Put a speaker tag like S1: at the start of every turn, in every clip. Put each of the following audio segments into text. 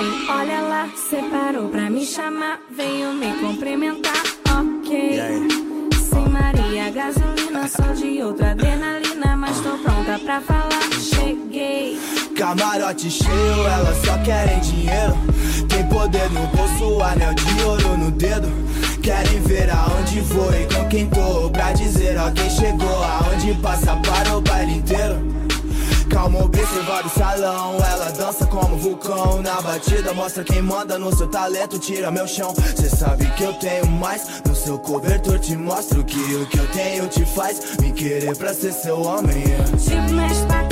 S1: Vem, olha lá, separou pra me chamar, veio me cumprimentar, ok. Sem Maria, gasolina, só de outra adrenalina, mas tô pronta pra falar, cheguei.
S2: Camarote cheio, elas só querem dinheiro. Tem poder no bolso, anel de ouro no dedo. Querem ver aonde vou e com quem tô. Pra dizer ó quem chegou, aonde passa para o baile inteiro. Calma, observar o salão. Ela dança como vulcão. Na batida, mostra quem manda no seu talento. Tira meu chão. Cê sabe que eu tenho mais. No seu cobertor te mostro que o que eu tenho te faz me querer pra ser seu homem. Yeah.
S1: Mexe pacão,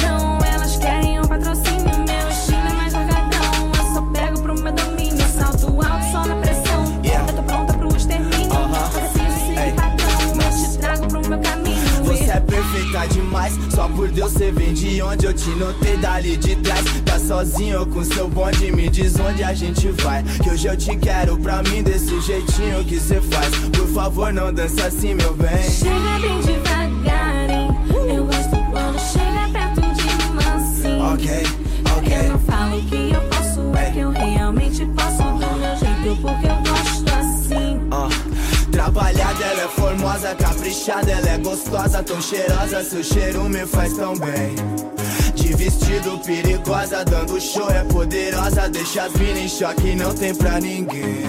S1: só
S2: por Deus você vem de onde eu te notei dali de trás. Tá sozinho com seu bonde, me diz onde a gente vai. Que hoje eu te quero pra mim desse jeitinho que cê faz. Por favor, não dança assim, meu bem.
S1: Chega bem devagar, hein? Eu gosto quando chega perto de mansinho.
S2: Ok,
S1: Eu
S2: ok.
S1: não falo que eu posso, é que eu realmente posso do meu jeito, porque eu
S2: formosa, caprichada, ela é gostosa, tão cheirosa, seu cheiro me faz tão bem. De vestido perigosa, dando show, é poderosa, deixa as mina em choque, não tem pra ninguém.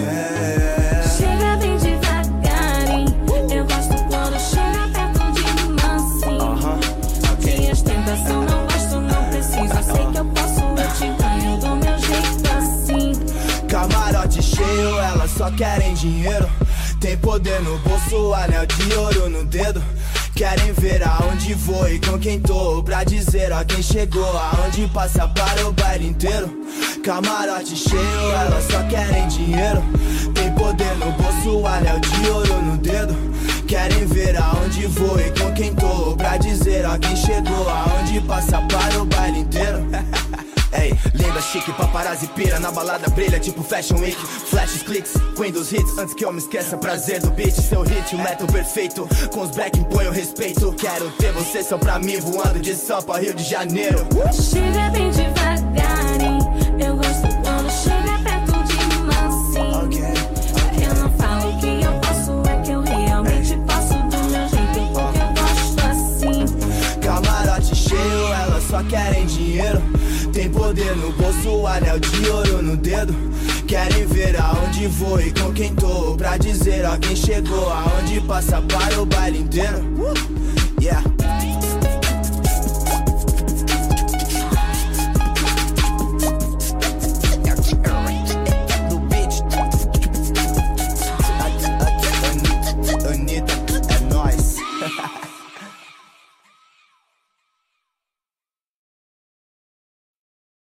S1: Chega bem devagar, hein? Eu gosto quando chega perto de mansinho.
S2: Aham,
S1: De ostentação não gosto, não preciso. Sei que eu posso, eu te ganho do meu jeito assim.
S2: Camarote cheio, elas só querem dinheiro. Tem poder no bolso, anel de ouro no dedo. Querem ver aonde vou e com quem tô. Pra dizer ó quem chegou, aonde passa para o baile inteiro. Camarote cheio, elas só querem dinheiro. Tem poder no bolso, anel de ouro no dedo. Querem ver aonde vou e com quem tô. Pra dizer ó quem chegou, aonde passa pira Na balada brilha, tipo Fashion Week. Flashes, clicks, Windows hits Antes que eu me esqueça, prazer do beat Seu hit, o metal perfeito. Com os black o respeito Quero ter você só pra mim Voando de Sampa, Rio de Janeiro.
S1: Chega bem devagar,
S2: dinheiro. Tem poder no bolso, anel de ouro no dedo. Querem ver aonde vou e com quem tô. Pra dizer ó quem chegou Aonde passa para o baile inteiro